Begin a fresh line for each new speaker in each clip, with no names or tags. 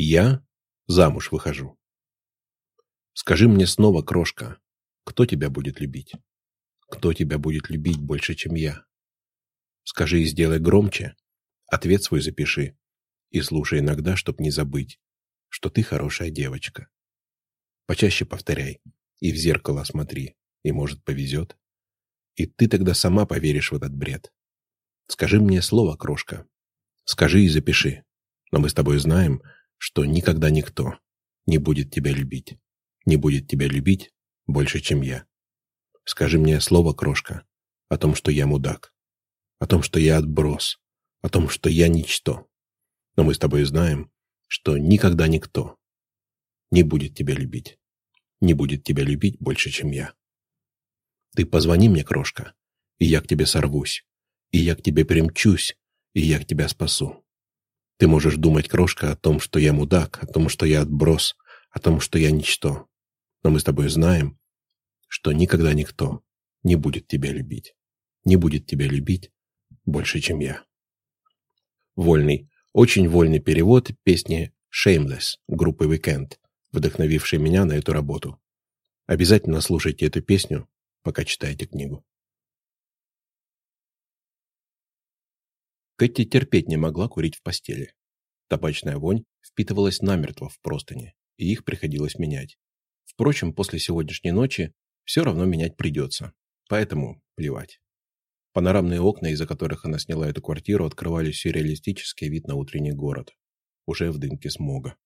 Я замуж выхожу. Скажи мне снова, крошка, кто тебя будет любить? Кто тебя будет любить больше, чем я? Скажи и сделай громче, ответ свой запиши и слушай иногда, чтоб не забыть, что ты хорошая девочка. Почаще повторяй и в зеркало смотри, и, может, повезет. И ты тогда сама поверишь в этот бред. Скажи мне слово, крошка. Скажи и запиши. Но мы с тобой знаем, что никогда никто не будет тебя любить. Не будет тебя любить больше, чем я. Скажи мне слово, крошка, о том, что я мудак. О том, что я отброс. О том, что я ничто. Но мы с тобой знаем, что никогда никто не будет тебя любить. Не будет тебя любить больше, чем я. Ты позвони мне, крошка, и я к тебе сорвусь, и я к тебе примчусь, и я к тебя спасу. Ты можешь думать, крошка, о том, что я мудак, о том, что я отброс, о том, что я ничто. Но мы с тобой знаем, что никогда никто не будет тебя любить. Не будет тебя любить больше, чем я. Вольный, очень вольный перевод песни «Shameless» группы Weekend, вдохновившей меня на эту работу. Обязательно слушайте эту песню, пока читаете книгу. Кэти терпеть не могла курить в постели. Табачная вонь впитывалась намертво в простыни, и их приходилось менять. Впрочем, после сегодняшней ночи все равно менять придется, поэтому плевать. Панорамные окна, из-за которых она сняла эту квартиру, открывали сюрреалистический вид на утренний город, уже в дымке смога.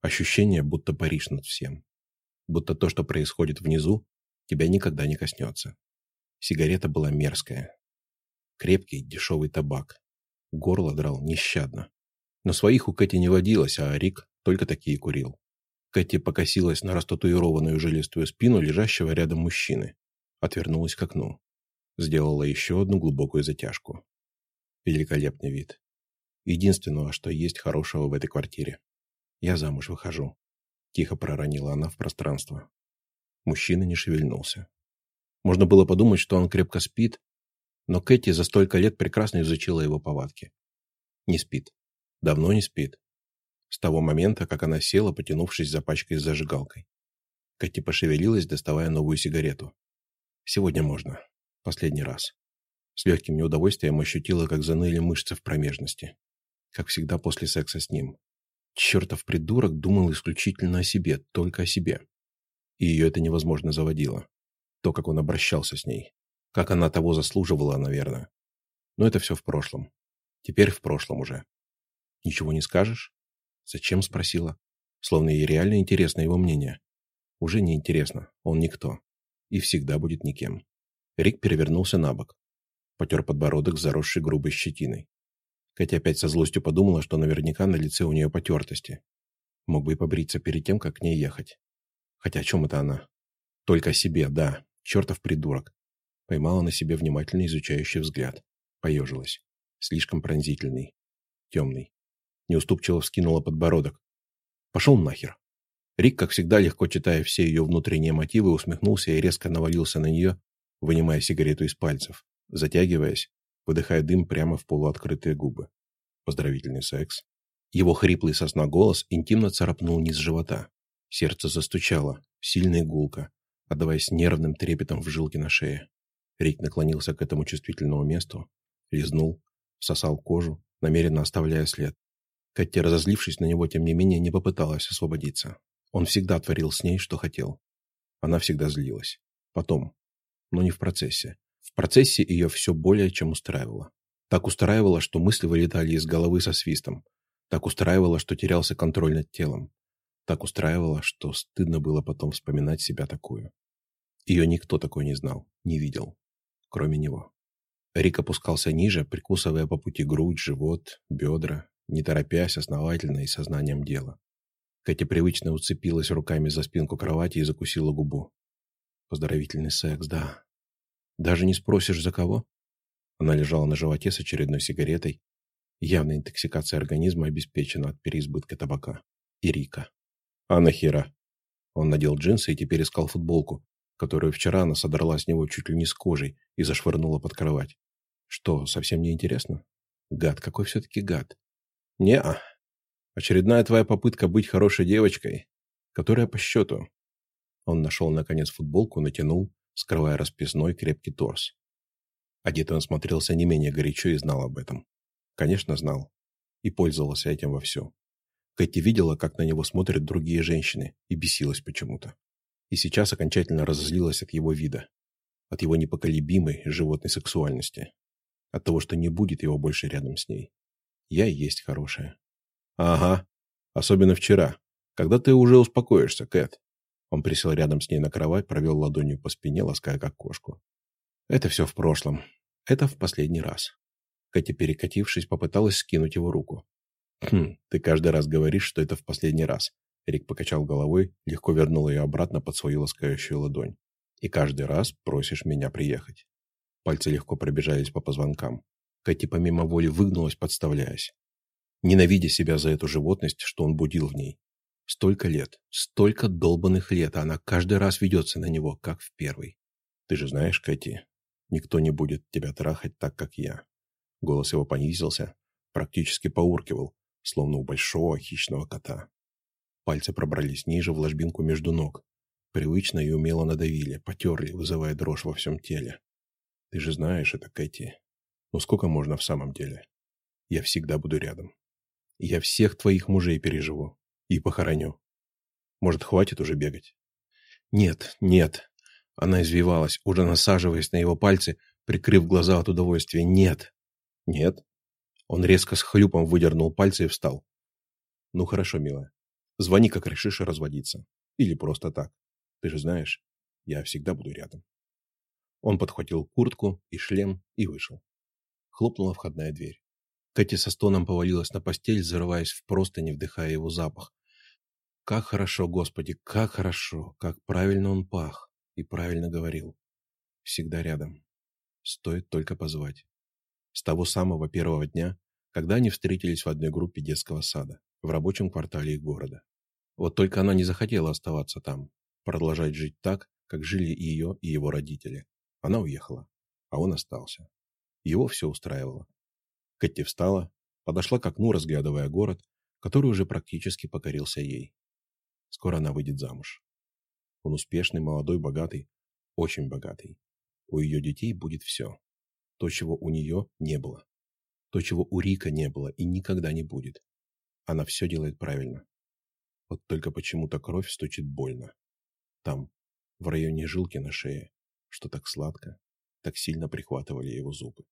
Ощущение, будто Париж над всем. Будто то, что происходит внизу, тебя никогда не коснется. Сигарета была мерзкая. Крепкий, дешевый табак, Горло драл нещадно. Но своих у Кэти не водилось, а Рик только такие курил. Кэти покосилась на растатуированную жилистую спину лежащего рядом мужчины. Отвернулась к окну. Сделала еще одну глубокую затяжку. Великолепный вид. Единственного, что есть хорошего в этой квартире. Я замуж выхожу. Тихо проронила она в пространство. Мужчина не шевельнулся. Можно было подумать, что он крепко спит, но Кэти за столько лет прекрасно изучила его повадки. Не спит. Давно не спит. С того момента, как она села, потянувшись за пачкой с зажигалкой. Кэти пошевелилась, доставая новую сигарету. Сегодня можно. Последний раз. С легким неудовольствием ощутила, как заныли мышцы в промежности. Как всегда после секса с ним. Чертов придурок думал исключительно о себе, только о себе. И ее это невозможно заводило. То, как он обращался с ней. Как она того заслуживала, наверное. Но это все в прошлом. Теперь в прошлом уже. Ничего не скажешь? Зачем спросила? Словно ей реально интересно его мнение. Уже не интересно, он никто. И всегда будет никем. Рик перевернулся на бок. Потер подбородок, заросший грубой щетиной. Катя опять со злостью подумала, что наверняка на лице у нее потертости. Мог бы и побриться перед тем, как к ней ехать. Хотя о чем это она? Только о себе, да. Чертов придурок. Поймала на себе внимательно изучающий взгляд. Поежилась. Слишком пронзительный. Темный. Неуступчиво вскинула подбородок. Пошел нахер. Рик, как всегда, легко читая все ее внутренние мотивы, усмехнулся и резко навалился на нее, вынимая сигарету из пальцев, затягиваясь, выдыхая дым прямо в полуоткрытые губы. Поздравительный секс. Его хриплый сосна голос интимно царапнул низ живота. Сердце застучало, сильно и гулко, отдаваясь нервным трепетом в жилке на шее. Рик наклонился к этому чувствительному месту, лизнул, сосал кожу, намеренно оставляя след. Катя, разозлившись на него, тем не менее, не попыталась освободиться. Он всегда творил с ней, что хотел. Она всегда злилась. Потом. Но не в процессе. В процессе ее все более чем устраивало. Так устраивало, что мысли вылетали из головы со свистом. Так устраивало, что терялся контроль над телом. Так устраивало, что стыдно было потом вспоминать себя такую. Ее никто такой не знал, не видел кроме него. Рик опускался ниже, прикусывая по пути грудь, живот, бедра, не торопясь, основательно и сознанием дела. Катя привычно уцепилась руками за спинку кровати и закусила губу. Поздравительный секс, да. Даже не спросишь, за кого? Она лежала на животе с очередной сигаретой. Явная интоксикация организма обеспечена от переизбытка табака. И Рика. А нахера? Он надел джинсы и теперь искал футболку, которую вчера она содрала с него чуть ли не с кожей и зашвырнула под кровать. Что, совсем не интересно? Гад, какой все-таки гад? Не-а. Очередная твоя попытка быть хорошей девочкой, которая по счету. Он нашел, наконец, футболку, натянул, скрывая расписной крепкий торс. Одетый он смотрелся не менее горячо и знал об этом. Конечно, знал. И пользовался этим вовсю. Кэти видела, как на него смотрят другие женщины, и бесилась почему-то. И сейчас окончательно разозлилась от его вида. От его непоколебимой животной сексуальности. От того, что не будет его больше рядом с ней. Я есть хорошая. Ага. Особенно вчера. Когда ты уже успокоишься, Кэт? Он присел рядом с ней на кровать, провел ладонью по спине, лаская как кошку. Это все в прошлом. Это в последний раз. Кэти, перекатившись, попыталась скинуть его руку. «Хм, ты каждый раз говоришь, что это в последний раз». Рик покачал головой, легко вернул ее обратно под свою ласкающую ладонь. «И каждый раз просишь меня приехать». Пальцы легко пробежались по позвонкам. Кэти помимо воли выгнулась, подставляясь. Ненавидя себя за эту животность, что он будил в ней. Столько лет, столько долбанных лет, а она каждый раз ведется на него, как в первый. Ты же знаешь, Кэти, никто не будет тебя трахать так, как я. Голос его понизился, практически поуркивал, словно у большого хищного кота. Пальцы пробрались ниже в ложбинку между ног. Привычно и умело надавили, потерли, вызывая дрожь во всем теле. Ты же знаешь это, Кэти. Ну сколько можно в самом деле? Я всегда буду рядом. Я всех твоих мужей переживу. И похороню. Может, хватит уже бегать? Нет, нет. Она извивалась, уже насаживаясь на его пальцы, прикрыв глаза от удовольствия. Нет. Нет. Он резко с хлюпом выдернул пальцы и встал. «Ну хорошо, милая. Звони, как решишь разводиться. Или просто так. Ты же знаешь, я всегда буду рядом». Он подхватил куртку и шлем и вышел. Хлопнула входная дверь. Кэти со стоном повалилась на постель, зарываясь в простыни, вдыхая его запах. Как хорошо, Господи, как хорошо, как правильно он пах и правильно говорил. Всегда рядом. Стоит только позвать с того самого первого дня, когда они встретились в одной группе детского сада, в рабочем квартале их города. Вот только она не захотела оставаться там, продолжать жить так, как жили и ее, и его родители. Она уехала, а он остался. Его все устраивало. Кэти встала, подошла к окну, разглядывая город, который уже практически покорился ей. Скоро она выйдет замуж. Он успешный, молодой, богатый, очень богатый. У ее детей будет все. То, чего у нее не было. То, чего у Рика не было и никогда не будет. Она все делает правильно. Вот только почему-то кровь стучит больно. Там, в районе жилки на шее, что так сладко, так сильно прихватывали его зубы.